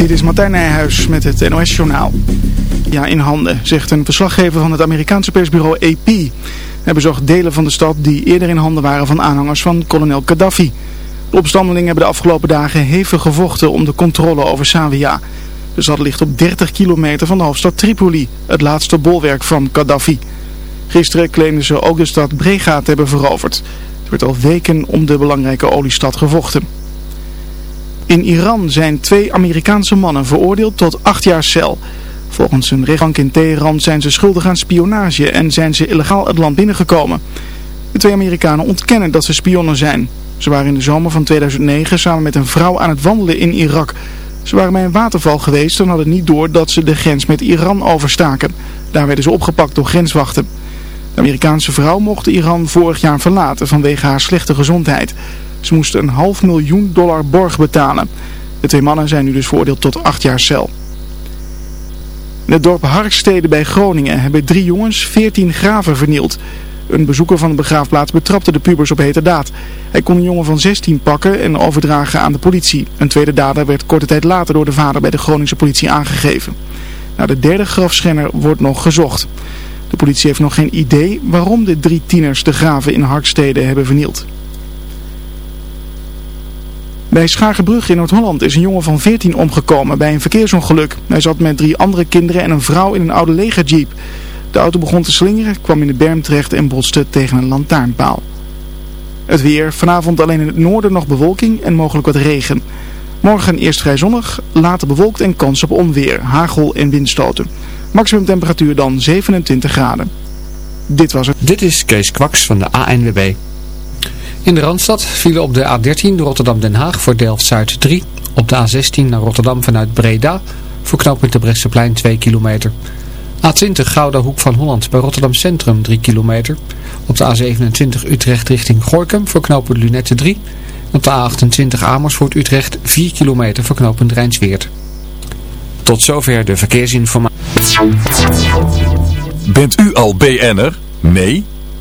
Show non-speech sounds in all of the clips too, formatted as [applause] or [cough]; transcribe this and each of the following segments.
Dit is Martijn Nijhuis met het NOS-journaal. Ja, in handen, zegt een verslaggever van het Amerikaanse persbureau AP. Hij bezocht delen van de stad die eerder in handen waren van aanhangers van kolonel Gaddafi. De opstandelingen hebben de afgelopen dagen hevig gevochten om de controle over Savia. De stad ligt op 30 kilometer van de hoofdstad Tripoli, het laatste bolwerk van Gaddafi. Gisteren claimden ze ook de stad Brega te hebben veroverd. Er werd al weken om de belangrijke oliestad gevochten. In Iran zijn twee Amerikaanse mannen veroordeeld tot acht jaar cel. Volgens een rechtbank in Teheran zijn ze schuldig aan spionage en zijn ze illegaal het land binnengekomen. De twee Amerikanen ontkennen dat ze spionnen zijn. Ze waren in de zomer van 2009 samen met een vrouw aan het wandelen in Irak. Ze waren bij een waterval geweest en hadden niet door dat ze de grens met Iran overstaken. Daar werden ze opgepakt door grenswachten. De Amerikaanse vrouw mocht Iran vorig jaar verlaten vanwege haar slechte gezondheid. Ze moesten een half miljoen dollar borg betalen. De twee mannen zijn nu dus veroordeeld tot acht jaar cel. In het dorp Harkstede bij Groningen hebben drie jongens veertien graven vernield. Een bezoeker van de begraafplaats betrapte de pubers op hete daad. Hij kon een jongen van 16 pakken en overdragen aan de politie. Een tweede dader werd korte tijd later door de vader bij de Groningse politie aangegeven. Naar de derde grafschenner wordt nog gezocht. De politie heeft nog geen idee waarom de drie tieners de graven in Harkstede hebben vernield. Bij Schagenbrug in Noord-Holland is een jongen van 14 omgekomen bij een verkeersongeluk. Hij zat met drie andere kinderen en een vrouw in een oude legerjeep. De auto begon te slingeren, kwam in de berm terecht en botste tegen een lantaarnpaal. Het weer, vanavond alleen in het noorden nog bewolking en mogelijk wat regen. Morgen eerst vrij zonnig, later bewolkt en kans op onweer, hagel en windstoten. Maximum temperatuur dan 27 graden. Dit was het. Dit is Kees Kwaks van de ANWB. In de Randstad vielen op de A13 Rotterdam-Den Haag voor Delft-Zuid 3. Op de A16 naar Rotterdam vanuit Breda voor knooppunt de Bresseplein 2 kilometer. A20 Gouda Hoek van Holland bij Rotterdam Centrum 3 kilometer. Op de A27 Utrecht richting Gorkum voor knooppunt Lunette 3. Op de A28 Amersfoort Utrecht 4 kilometer voor knooppunt Rijnsweert. Tot zover de verkeersinformatie. Bent u al BN'er? Nee?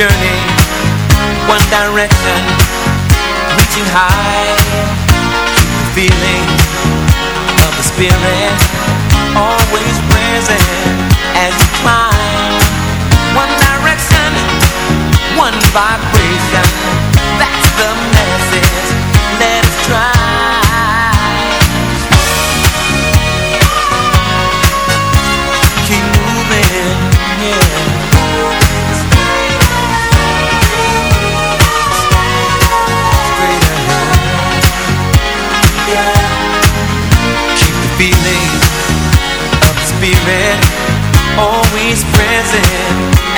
Journey. One direction, reaching high. To The feeling of the spirit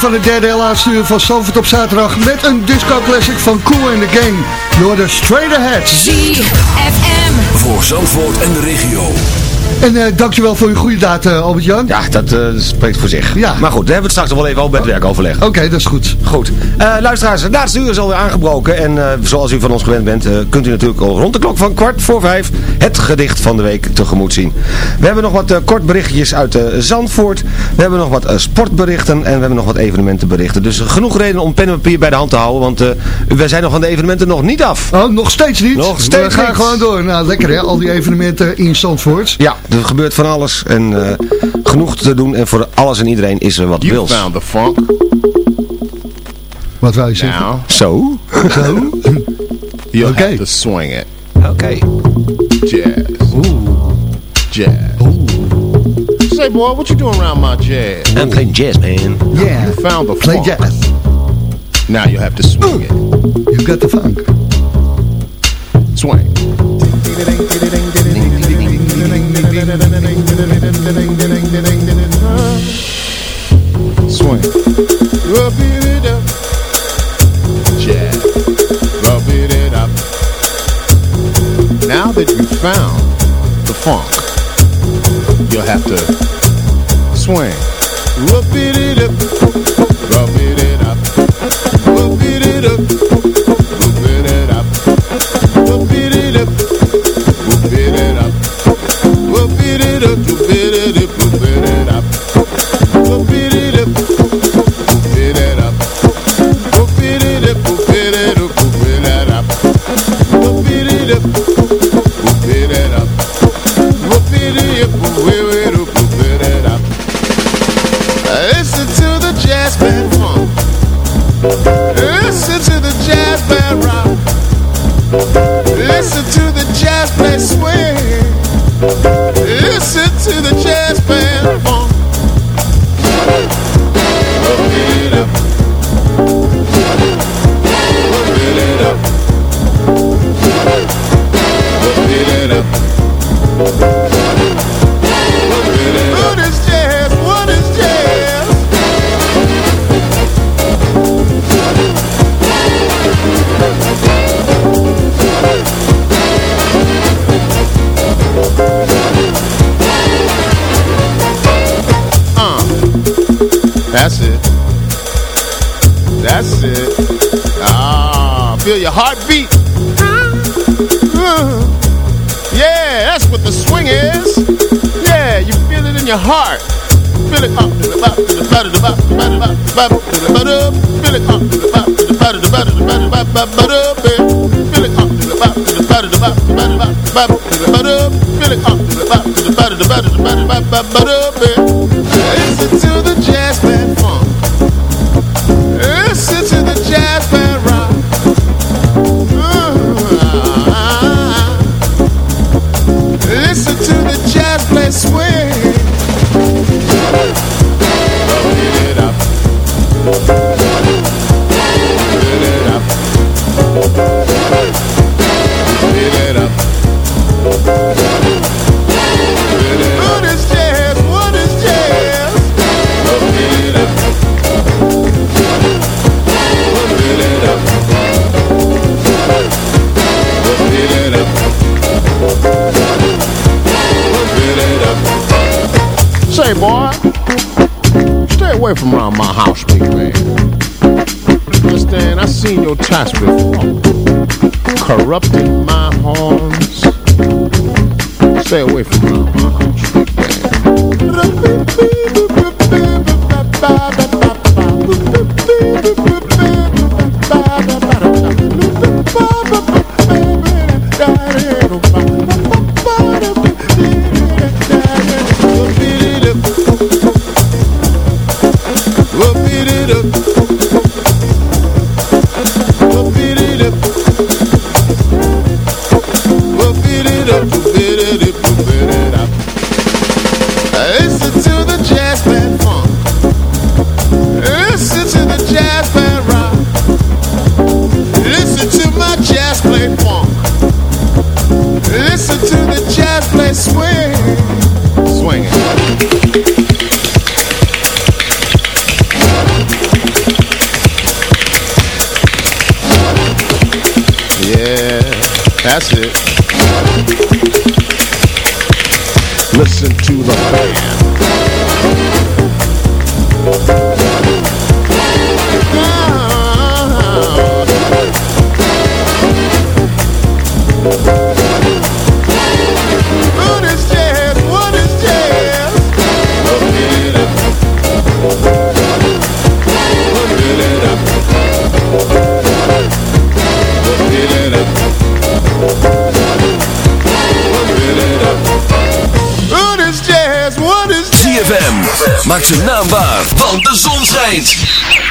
van de derde en laatste uur van Zalvert op zaterdag... met een disco classic van Cool in the Gang Door de Straight Ahead. ZFM. Voor Zandvoort en de regio. En uh, dankjewel voor je goede daad, eh, Albert-Jan. Ja, eh, dat spreekt voor zich. Ja. Maar goed, daar hebben we het straks nog wel even over bij het werk overleg. Oké, dat is goed. Goed. luisteraars, het laatste uur is alweer aangebroken. En zoals u van ons gewend bent, kunt u natuurlijk al rond de klok van kwart voor vijf het gedicht van de week tegemoet zien. We hebben nog wat kort berichtjes uit Zandvoort. We hebben nog wat sportberichten en we hebben nog wat evenementenberichten. Dus genoeg reden om pen en papier bij de hand te houden, want wij zijn nog van de evenementen nog niet af. Oh, nog steeds niet? Nog steeds We gaan gewoon door. Nou, lekker hè, al die evenementen in Zandvoort. Ja er gebeurt van alles en eh, genoeg te doen. En voor alles en iedereen is er wat wils. You the funk. Wat wil je zeggen? Now. Zo. Zo. You'll okay. have to swing it. Oké. Okay. Jazz. Ooh. Jazz. Ooh. Say, boy, what you doing around my jazz? I'm playing jazz, man. Yeah. You found the Play funk. jazz. Now you have to swing it. You got the funk. Swing. Swing. Rub it up. Rub it up. Now that you found the funk, you'll have to swing. Rub it up. Rub it up. Rub it up. Listen to the jazz band away from around my house, big man. Understand? I seen your touch before. Corrupting my horns. Stay away from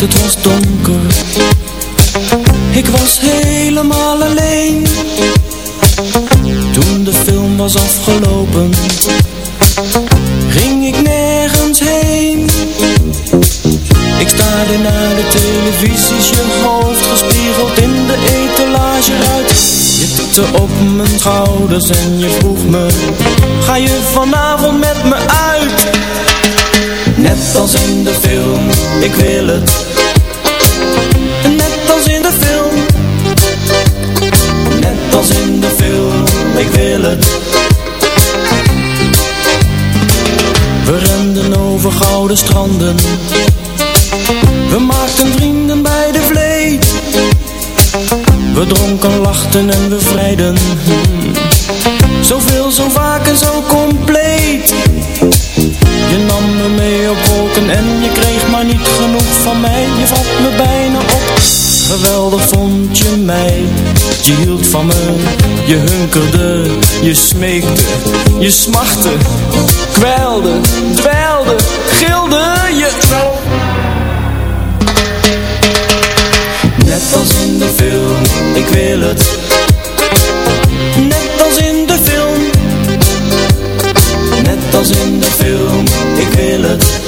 Het was donker. Ik was helemaal alleen. Toen de film was afgelopen Ging ik nergens heen. Ik staarde naar de televisies Je hoofd gespiegeld in de etalage uit. Je tikte op mijn schouders en je vroeg me Ga je vanavond met me uit? Net als in de film, ik wil het. Net als in de film. Net als in de film, ik wil het. We renden over gouden stranden. We maakten vrienden bij de vleet. We dronken, lachten en we vrijden. Zoveel, zo vaak en zo compleet en je kreeg maar niet genoeg van mij. Je vat me bijna op, geweldig vond je mij. Je hield van me, je hunkerde, je smeekte, je smachtte. Kwelde, dweilde, gilde je Net als in de film, ik wil het. Net als in de film. Net als in de film, ik wil het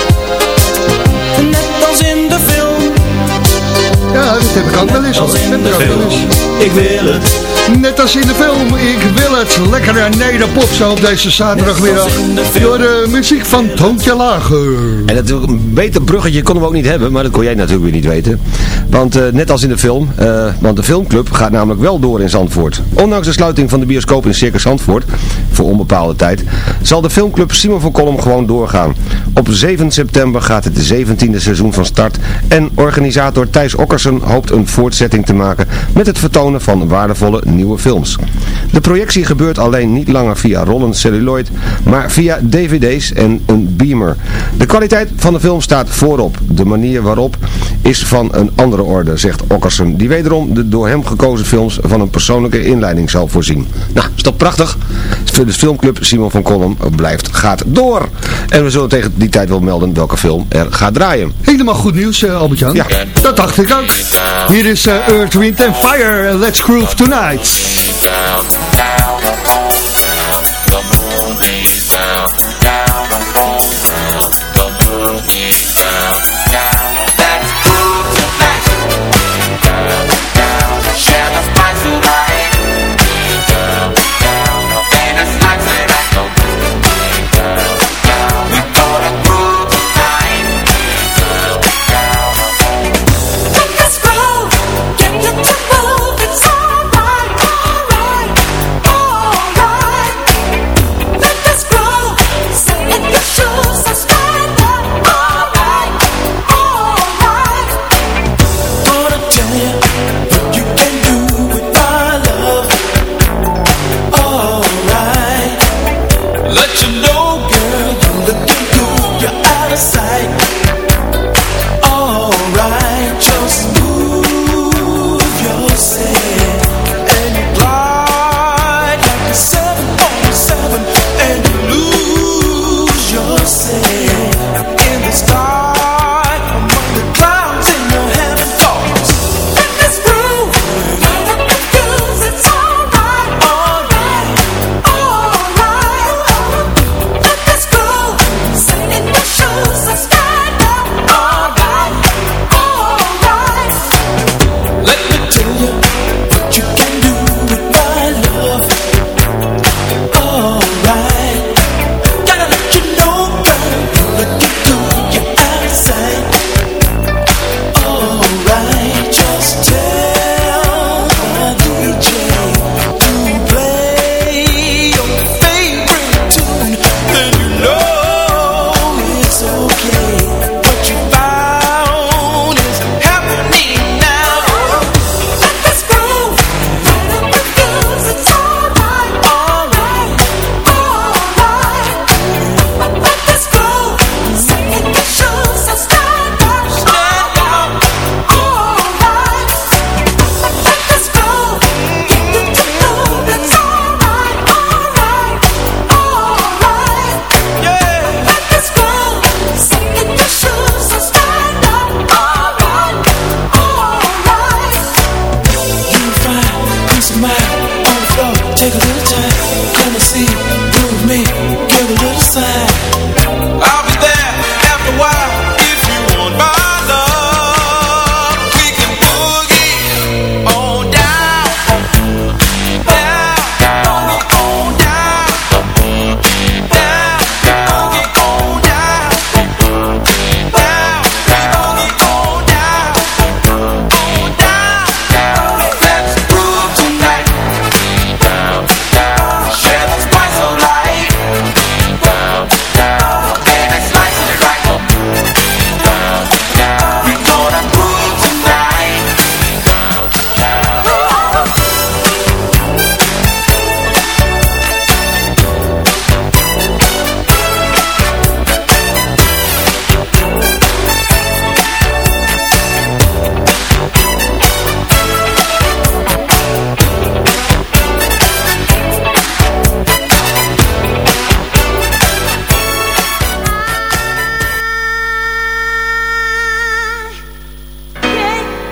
Heb ik ook wel eens. Als hoor. in Dat de heb ik ook wel film, eens. ik wil het. Net als in de film, ik wil het. Lekkere nederpop zo op deze zaterdagmiddag. Door de muziek van Toontje Lager. En dat, een beter bruggetje konden we ook niet hebben, maar dat kon jij natuurlijk weer niet weten. Want eh, net als in de film, eh, want de filmclub gaat namelijk wel door in Zandvoort. Ondanks de sluiting van de bioscoop in Circus Zandvoort, voor onbepaalde tijd, zal de filmclub Simon van Kolm gewoon doorgaan. Op 7 september gaat het 17e seizoen van start en organisator Thijs Okkersen hoopt een voortzetting te maken met het vertonen van waardevolle nieuwe films. De projectie gebeurt alleen niet langer via rollend celluloid, maar via dvd's en een beamer. De kwaliteit van de film staat voorop. De manier waarop is van een andere orde, zegt Okkersen, die wederom de door hem gekozen films van een persoonlijke inleiding zal voorzien. Nou, is toch prachtig? De filmclub Simon van Kolm blijft, gaat door. En we zullen tegen die tijd wel melden welke film er gaat draaien. Helemaal goed nieuws, eh, Albert-Jan. Ja. Dat dacht ik ook. Hier is eh, Earth, Wind and Fire. Let's groove tonight.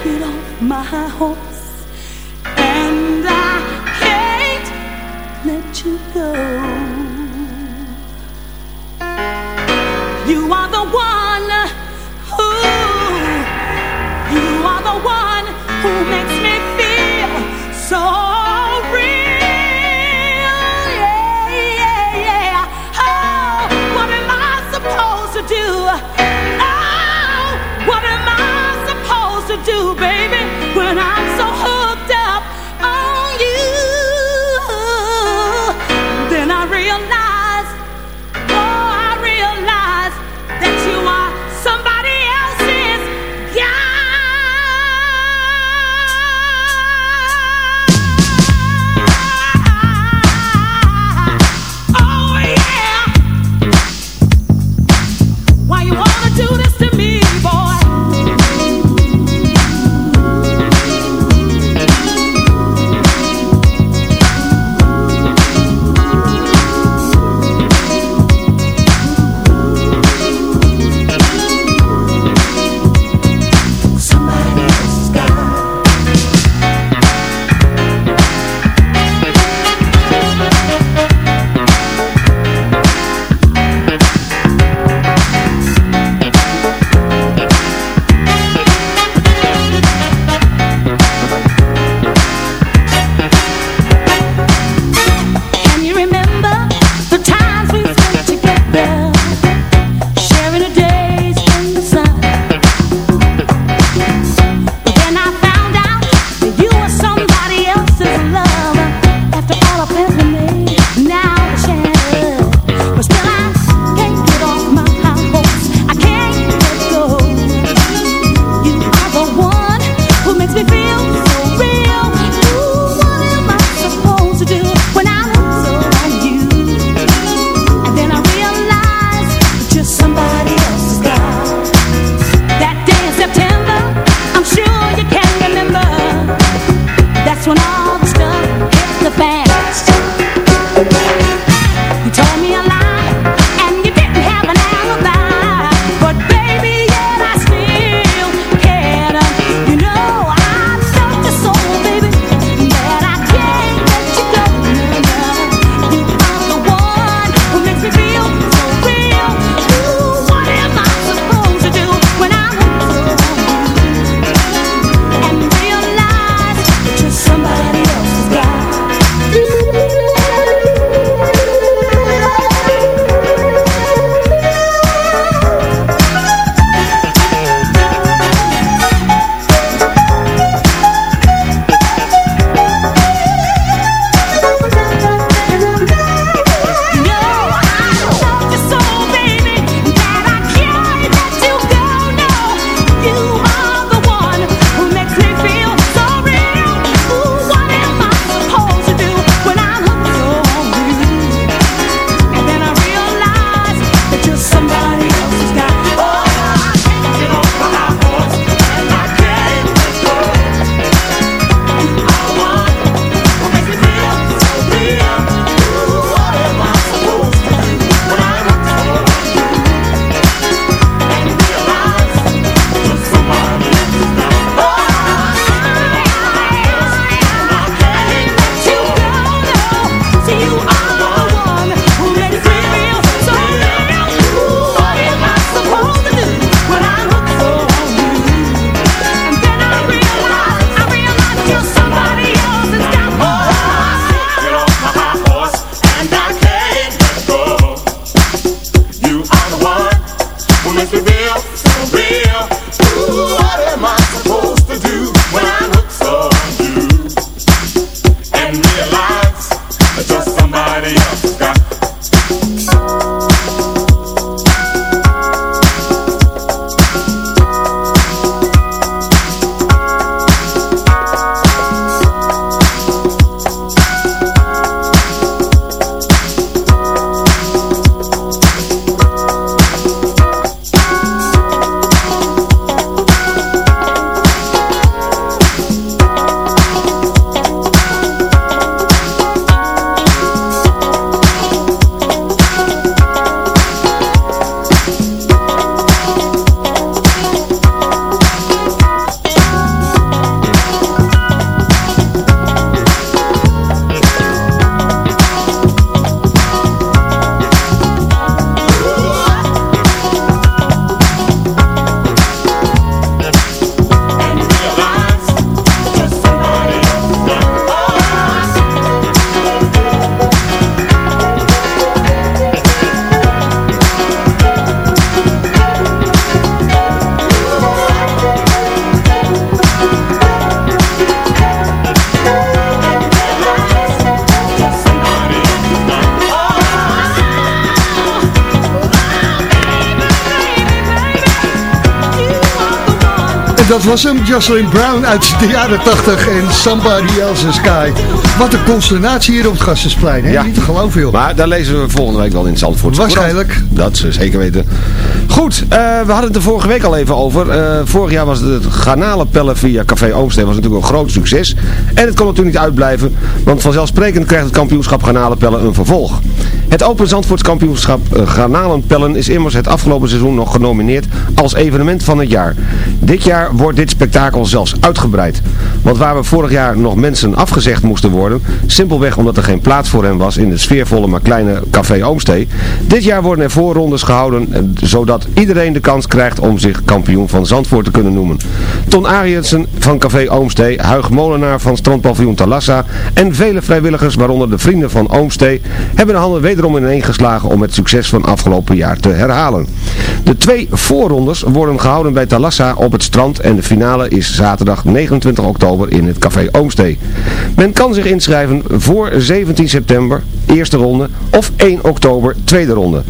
Get off my horse, and I can't let you go. You are the one. who, you are the one who makes dat was hem. Jocelyn Brown uit de jaren 80 en Somebody Else's Sky. Wat een consternatie hier op het Gassensplein. Hè? Ja. Niet te geloven, joh. Maar daar lezen we volgende week wel in Zandvoort. Waarschijnlijk. Dat ze zeker weten. Goed, eh, we hadden het er vorige week al even over. Eh, vorig jaar was het, het garnalenpellen via Café Oomsteen was natuurlijk een groot succes. En het kon natuurlijk niet uitblijven, want vanzelfsprekend krijgt het kampioenschap garnalenpellen een vervolg. Het Open Zandvoorts kampioenschap eh, garnalenpellen is immers het afgelopen seizoen nog genomineerd als evenement van het jaar. Dit jaar wordt dit spektakel zelfs uitgebreid. Want waar we vorig jaar nog mensen afgezegd moesten worden, simpelweg omdat er geen plaats voor hen was in het sfeervolle maar kleine Café Oomstee. Dit jaar worden er voorrondes gehouden, eh, zodat iedereen de kans krijgt om zich kampioen van Zandvoort te kunnen noemen. Ton Ariensen van Café Oomstee, Huig Molenaar van Strandpaviljoen Talassa en vele vrijwilligers, waaronder de vrienden van Oomstee, hebben de handen wederom ineen geslagen om het succes van afgelopen jaar te herhalen. De twee voorrondes worden gehouden bij Talassa op het strand en de finale is zaterdag 29 oktober in het Café Oomstee. Men kan zich inschrijven voor 17 september, eerste ronde, of 1 oktober, tweede ronde.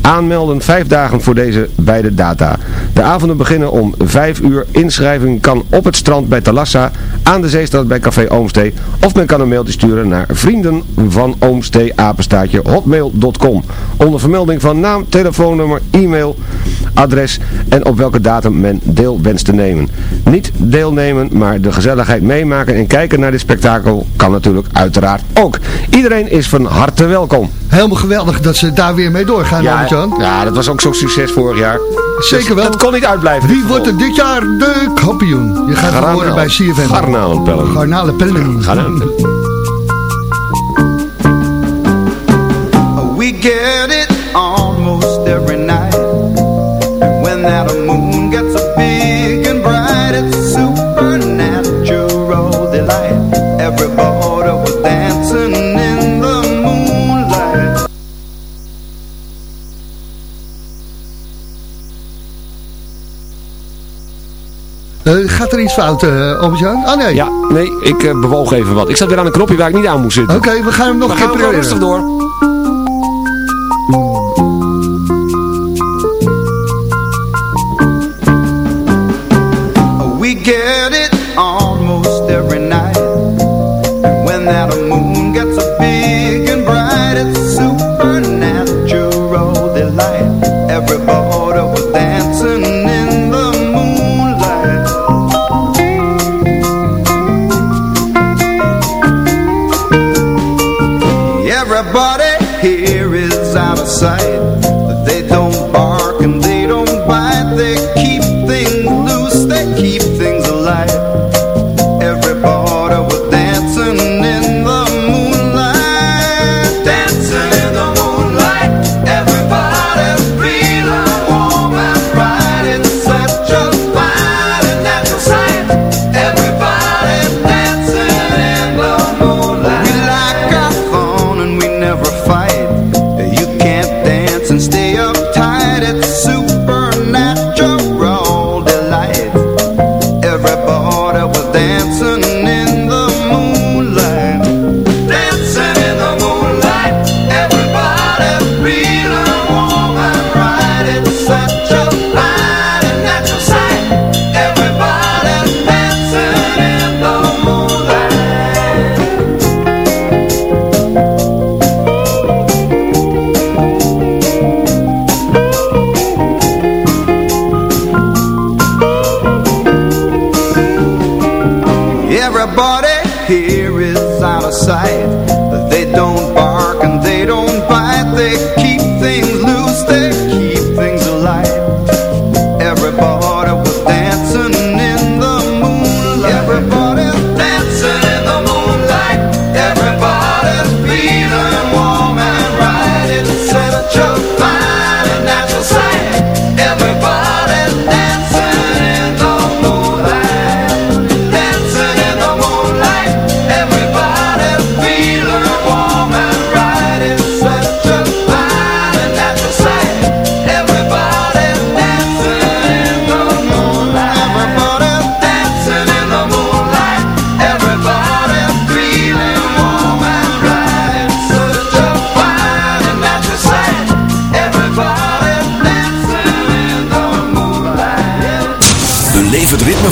Aanmelden vijf dagen voor deze beide data. De avonden beginnen om 5 uur. Inschrijving kan op het strand bij Talassa, aan de zeestraat bij Café Oomstee, of men kan een mailtje sturen naar vrienden van Oomstee, hotmail.com. Onder vermelding van naam, telefoonnummer, e-mail, adres en op welke datum men deel wenst te nemen. Niet deelnemen, maar de gezelligheid meemaken en kijken naar dit spektakel kan natuurlijk uiteraard ook. Iedereen is van harte welkom. Helemaal geweldig dat ze daar weer mee doorgaan, Ja, Albert-Jan. ja, dat was ook zo'n succes vorig jaar. Zeker wel. Dat kon niet uitblijven. Wie wordt er dit jaar de kampioen? Je gaat het horen bij CFM. Garnalenpellen. Garnalenpellen. Garnalenpellen. We get it fout, eh Albert-Jan? Oh nee. Ja, nee, ik eh, bewoog even wat. Ik zat weer aan een knopje waar ik niet aan moest zitten. Oké, we gaan hem nog een keer proberen. rustig door.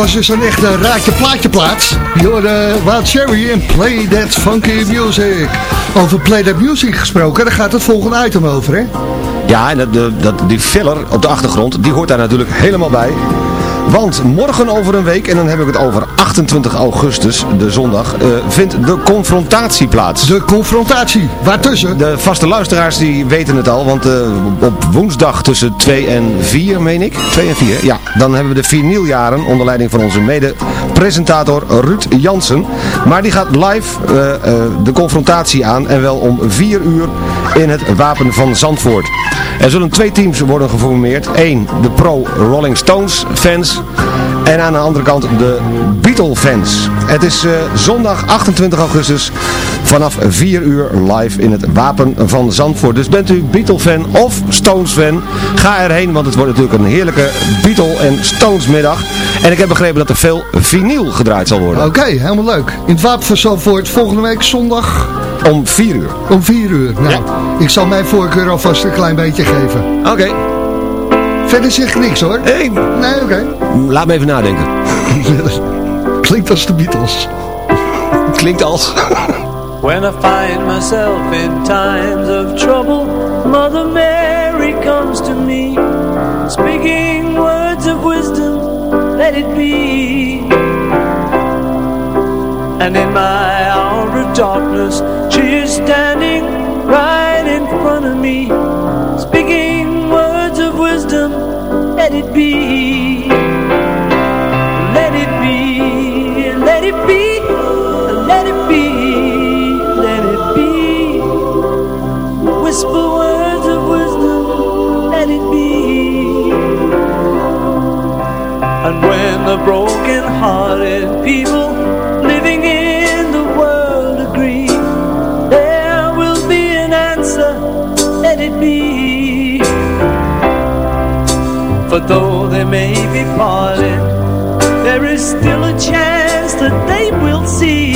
was dus een echte raadje plaatje plaats. Je hoorde Wild Cherry en Play That Funky Music. Over Play That Music gesproken, daar gaat het volgende item over, hè? Ja, en dat, dat, die filler op de achtergrond, die hoort daar natuurlijk helemaal bij. Want morgen over een week, en dan heb ik het over 28 augustus, de zondag, eh, vindt de confrontatie plaats. De confrontatie, waartussen? De vaste luisteraars die weten het al, want eh, op woensdag tussen 2 en 4, meen ik, 2 en 4, ja, dan hebben we de vinyljaren onder leiding van onze mede-presentator Ruud Jansen. Maar die gaat live eh, de confrontatie aan en wel om 4 uur in het Wapen van Zandvoort. Er zullen twee teams worden geformeerd. Eén, de pro Rolling Stones fans en aan de andere kant de Beatle fans. Het is eh, zondag 28 augustus vanaf 4 uur live in het Wapen van Zandvoort. Dus bent u Beatle fan of Stones fan, ga erheen, want het wordt natuurlijk een heerlijke Beatle en Stones middag. En ik heb begrepen dat er veel vinyl gedraaid zal worden. Oké, helemaal leuk. In het Wapen van Zandvoort volgende week zondag Om 4 uur. om 4 uur. Nou, Ja. ik zal mijn voorkeur alvast een klein beetje geven. Oké. Verder zeg ik niks hoor. Hey, Nee, oké. laat me even nadenken. [laughs] Klinkt als de Beatles. Klinkt als... When I find myself in times of trouble, Mother Mary comes to me, speaking words of wisdom, let it be. And in my hour of darkness, she is standing right in front of me, let it be, let it be, let it be, let it be, let it be. Whisper words of wisdom, let it be. And when the broken-hearted people Though they may be parted, there is still a chance that they will see.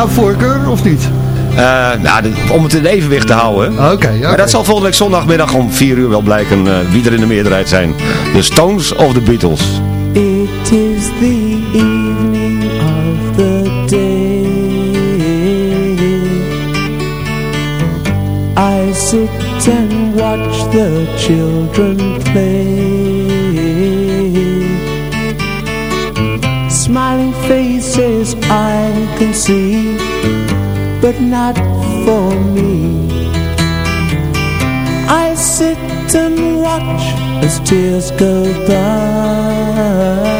jouw voorkeur of niet? Uh, nou, om het in evenwicht te houden. Okay. Maar dat zal volgende week zondagmiddag om 4 uur wel blijken eh, wie er in de meerderheid zijn. De Stones of de Beatles. It is the evening of the day I sit and watch the children play can see But not for me. I sit and watch as tears go by.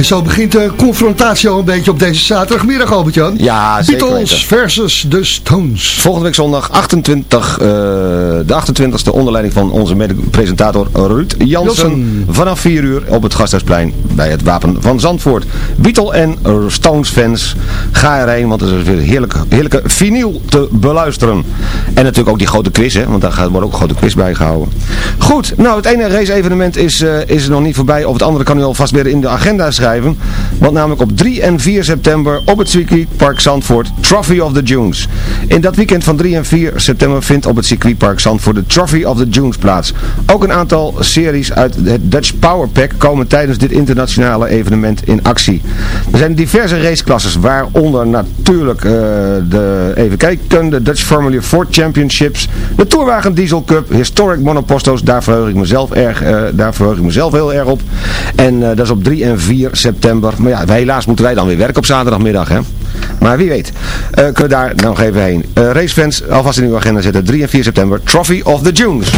En zo begint de confrontatie al een beetje op deze zaterdagmiddag, Albert-Jan. Ja, zeker Beatles weten. versus de Stones. Volgende week zondag 28, eh, de 28e onder leiding van onze presentator Ruud Jansen. Vanaf 4 uur op het Gasthuisplein bij het Wapen van Zandvoort. Beatle en Stones fans, ga erheen, want er is weer heerlijk, heerlijke vinyl te beluisteren. En natuurlijk ook die grote quiz, hè, want daar wordt ook een grote quiz bij gehouden. Goed, nou het ene race evenement is, eh, is nog niet voorbij, of het andere kan u alvast weer in de agenda schrijven. Want namelijk op 3 en 4 september op het circuitpark Zandvoort Trophy of the Dunes. In dat weekend van 3 en 4 september vindt op het circuitpark Zandvoort de Trophy of the Dunes plaats. Ook een aantal series uit het Dutch Power Pack komen tijdens dit internationale evenement in actie. Er zijn diverse raceklasses, waaronder natuurlijk eh, de, even kijken, de Dutch Formula 4 Championships, de Tourwagen Diesel Cup, Historic Monoposto's, daar verheug ik mezelf, erg, eh, daar verheug ik mezelf heel erg op. En eh, dat is op 3 en 4 september. Maar ja, helaas moeten wij dan weer werken op zaterdagmiddag, hè. Maar wie weet, eh, kunnen we daar nog even heen. Eh, racefans, alvast in uw agenda zetten, 3 en 4 september, Trophy of the Dunes.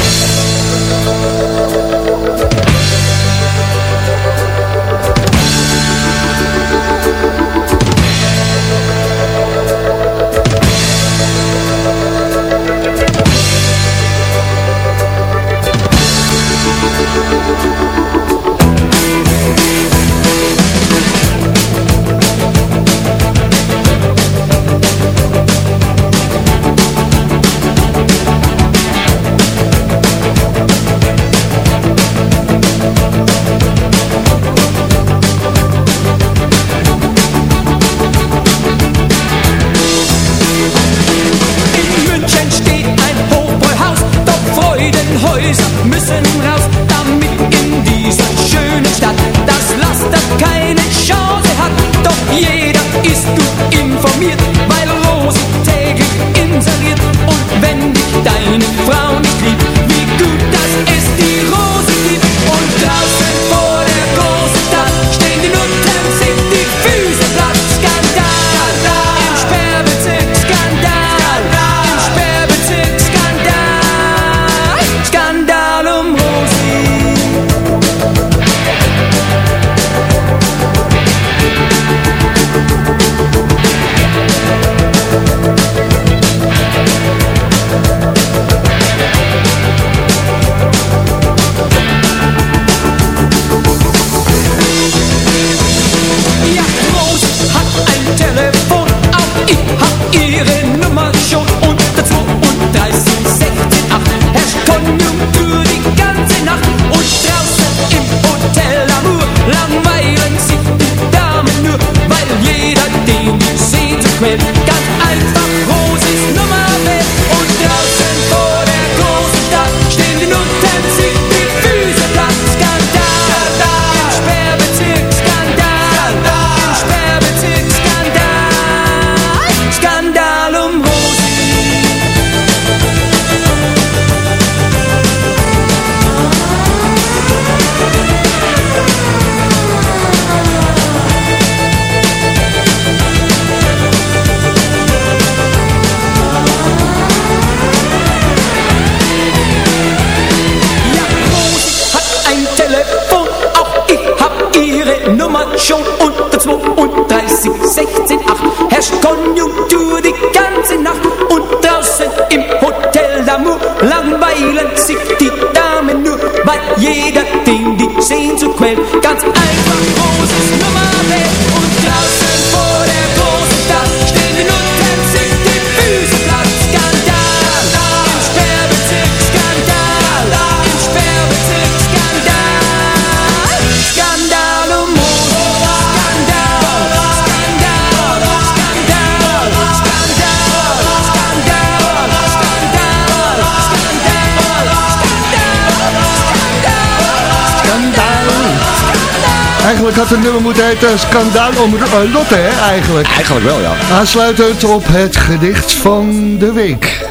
Had het nummer moeten heten Skandaal om eh, Lotte, hè, eigenlijk. Eigenlijk wel, ja. Aansluitend op het gedicht van de week.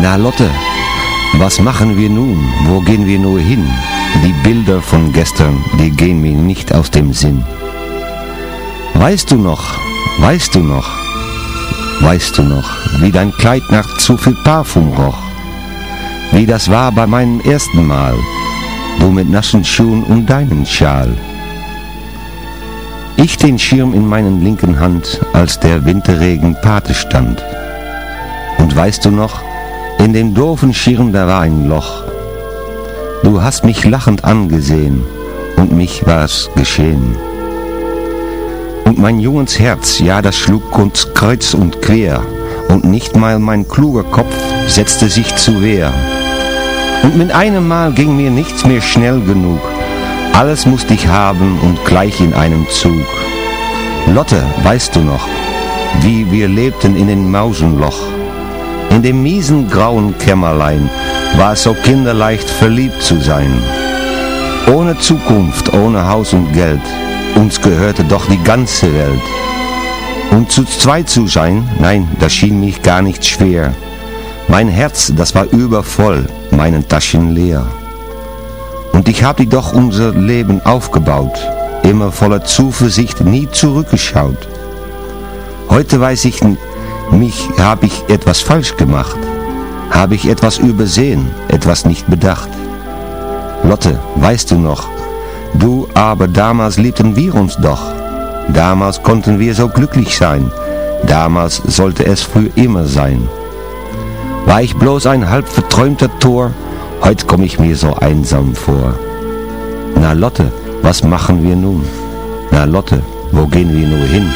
Na Lotte, was machen wir nun? Wo gehen wir nur hin? Die Bilder von gestern, die gehen mir nicht aus dem Sinn. Weißt du noch, weißt du noch, Weißt du noch, wie dein Kleid nach zu viel Parfum roch? Wie das war bei meinem ersten Mal, du mit nassen Schuhen und deinen Schal. Ich den Schirm in meinen linken Hand, als der Winterregen Pate stand. Und weißt du noch, in dem doofen Schirm da war ein Loch. Du hast mich lachend angesehen, und mich war's geschehen. Und mein junges Herz, ja, das schlug uns kreuz und quer, und nicht mal mein kluger Kopf setzte sich zu Wehr. Und mit einem Mal ging mir nichts mehr schnell genug, alles musste ich haben und gleich in einem Zug. Lotte, weißt du noch, wie wir lebten in dem Mausenloch? In dem miesen grauen Kämmerlein war es so kinderleicht verliebt zu sein. Ohne Zukunft, ohne Haus und Geld, uns gehörte doch die ganze Welt. Und zu zweit zu sein, nein, das schien mich gar nicht schwer. Mein Herz, das war übervoll, meine Taschen leer. Und ich hab die doch unser Leben aufgebaut, immer voller Zuversicht, nie zurückgeschaut. Heute weiß ich, mich hab ich etwas falsch gemacht, habe ich etwas übersehen, etwas nicht bedacht. Lotte, weißt du noch, du aber damals liebten wir uns doch. Damals konnten wir so glücklich sein, damals sollte es für immer sein. War ich bloß ein halb verträumter Tor, heut komm ich mir so einsam vor. Na Lotte, was machen wir nun? Na Lotte, wo gehen wir nur hin?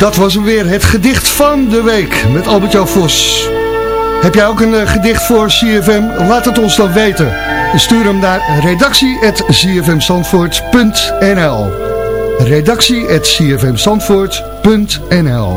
Dat was hem weer, het gedicht van de week met Albert-Jan Vos. Heb jij ook een eh, gedicht voor CFM? Laat het ons dan weten. Stuur hem naar redactie.cfmzandvoort.nl redactie.cfmzandvoort.nl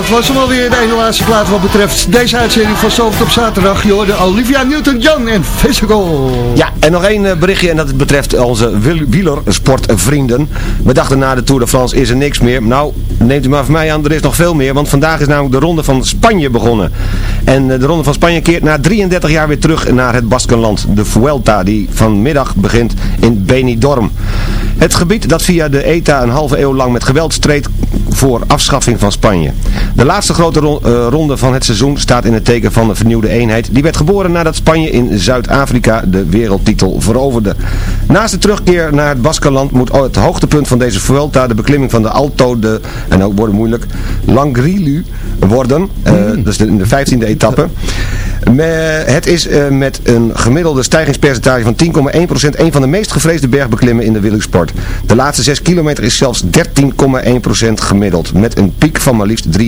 Dat was hem alweer de laatste plaat wat betreft deze uitzending van Zalvert op zaterdag. Je hoorde Olivia Newton-John en Physical. Ja, en nog één eh, berichtje en dat betreft onze wiel- wielersportvrienden. We dachten na de Tour de France is er niks meer. Nou, neemt u maar van mij aan, er is nog veel meer. Want vandaag is namelijk de Ronde van Spanje begonnen. En eh, de Ronde van Spanje keert na 33 jaar weer terug naar het Baskenland. De Vuelta, die vanmiddag begint in Benidorm. Het gebied dat via de ETA een halve eeuw lang met geweld streed voor afschaffing van Spanje. De laatste grote ro- eh, ronde van het seizoen staat in het teken van de vernieuwde eenheid. Die werd geboren nadat Spanje in Zuid-Afrika de wereldtitel veroverde. Naast de terugkeer naar het Baskenland moet het hoogtepunt van deze Vuelta de beklimming van de Alto de, en ook wordt moeilijk, Langrilu worden. Dat is de, in de 15e etappe. Het is eh, met een gemiddelde stijgingspercentage van 10,1% een van de meest gevreesde bergbeklimmen in de wielersport. De laatste 6 kilometer is zelfs 13,1% gemiddeld. Met een piek van maar liefst 23,6%.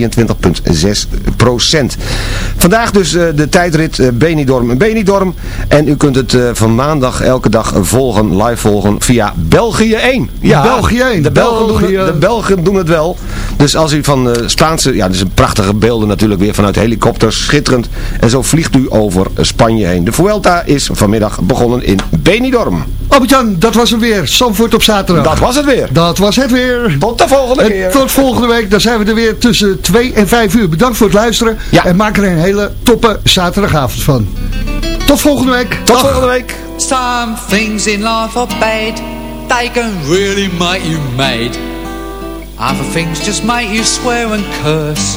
Vandaag dus eh, de tijdrit eh, Benidorm. Benidorm. En u kunt het van maandag elke dag volgen, live volgen via België 1. België 1. De Belgen, doen het, de Belgen doen het wel. Dus als u van Spaanse, ja, is een prachtige beelden natuurlijk weer vanuit helikopters, schitterend. En zo vliegt u over Spanje heen. De Vuelta is vanmiddag begonnen in Benidorm. Albert-Jan, dat was hem weer. Zandvoort op zaterdag. Dat was het weer. Dat was het weer. Tot de volgende En keer. tot volgende week. Dan zijn we er weer tussen 2 en 5 uur. Bedankt voor het luisteren. En maak er een hele toppe zaterdagavond van. Tot volgende week. Tot volgende week. Some things in life are bad. They can really make you mad. Other things just make you swear and curse.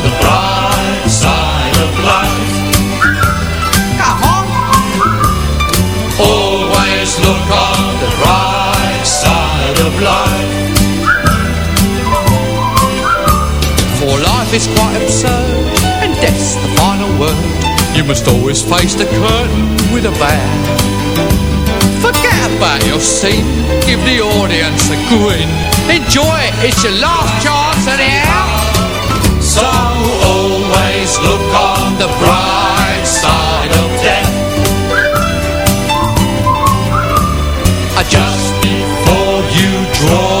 is quite absurd, and death's the final word. You must always face the curtain with a bow. Forget about your scene, give the audience a grin. Enjoy it, it's your last chance anyhow. So always look on the bright side of death. Just before you draw